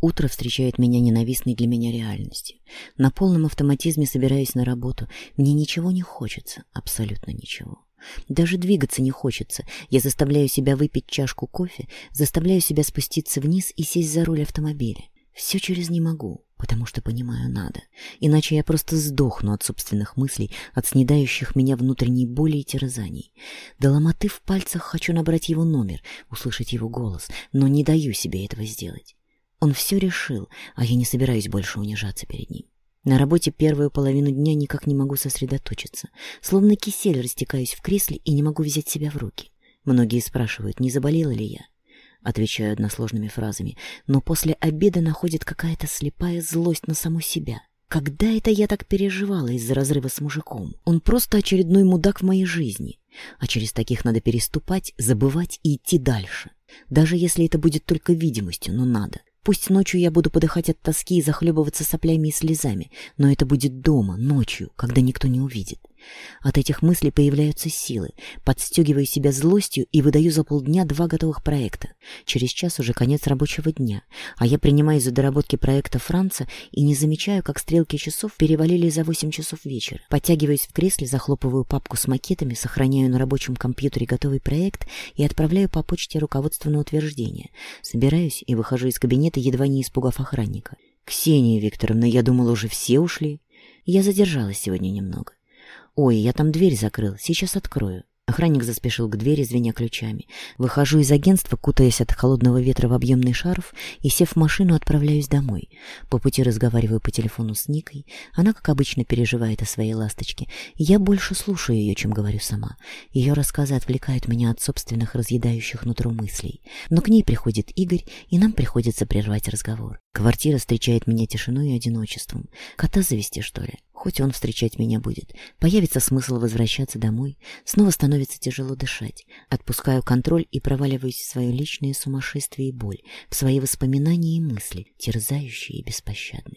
Утро встречает меня ненавистной для меня реальностью. На полном автоматизме собираюсь на работу. Мне ничего не хочется, абсолютно ничего. Даже двигаться не хочется. Я заставляю себя выпить чашку кофе, заставляю себя спуститься вниз и сесть за руль автомобиля. Все через «не могу», потому что понимаю «надо». Иначе я просто сдохну от собственных мыслей, от снедающих меня внутренней боли и терзаний. До ломоты в пальцах хочу набрать его номер, услышать его голос, но не даю себе этого сделать. Он все решил, а я не собираюсь больше унижаться перед ним. На работе первую половину дня никак не могу сосредоточиться. Словно кисель растекаюсь в кресле и не могу взять себя в руки. Многие спрашивают, не заболела ли я. Отвечаю односложными фразами, но после обеда находит какая-то слепая злость на саму себя. Когда это я так переживала из-за разрыва с мужиком? Он просто очередной мудак в моей жизни. А через таких надо переступать, забывать и идти дальше. Даже если это будет только видимостью, но надо. Пусть ночью я буду подыхать от тоски и захлебываться соплями и слезами, но это будет дома, ночью, когда никто не увидит. От этих мыслей появляются силы. Подстегиваю себя злостью и выдаю за полдня два готовых проекта. Через час уже конец рабочего дня, а я принимаюсь за доработки проекта Франца и не замечаю, как стрелки часов перевалили за 8 часов вечера. Подтягиваюсь в кресле, захлопываю папку с макетами, сохраняю на рабочем компьютере готовый проект и отправляю по почте руководство на утверждение. Собираюсь и выхожу из кабинета, едва не испугав охранника. «Ксения Викторовна, я думал, уже все ушли». Я задержалась сегодня немного. «Ой, я там дверь закрыл, сейчас открою». Охранник заспешил к двери, звеня ключами. Выхожу из агентства, кутаясь от холодного ветра в объемный шарф, и, сев в машину, отправляюсь домой. По пути разговариваю по телефону с Никой. Она, как обычно, переживает о своей ласточке. Я больше слушаю ее, чем говорю сама. Ее рассказы отвлекают меня от собственных разъедающих нутро мыслей. Но к ней приходит Игорь, и нам приходится прервать разговор. Квартира встречает меня тишиной и одиночеством. Кота завести, что ли? хоть он встречать меня будет. Появится смысл возвращаться домой. Снова становится тяжело дышать. Отпускаю контроль и проваливаюсь в свое личное сумасшествие и боль, в свои воспоминания и мысли, терзающие и беспощадные.